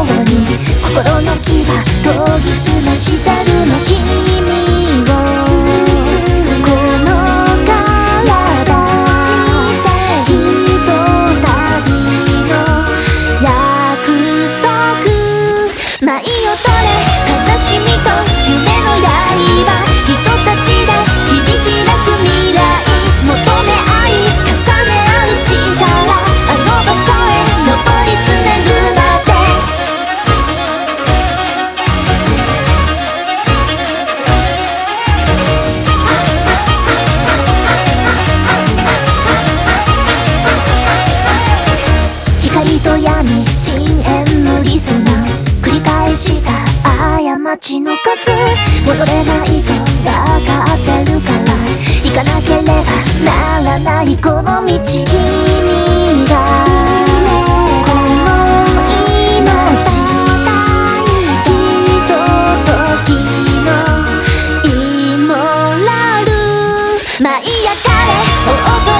over リスの繰り返した過ちの数戻れないと分かってるから行かなければならないこの道君が舞い上がれ